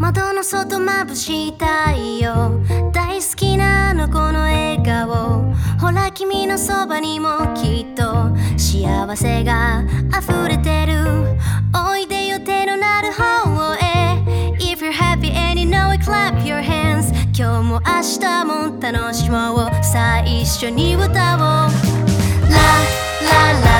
窓の外まぶしい太陽。大好きなあの子の笑顔。ほら君のそばにもきっと。幸せが溢れてる。おいでよ手のなる方へ。If you're happy and you know it clap your hands 今日も明日も楽しもう。さあ一緒に歌おう。ラララ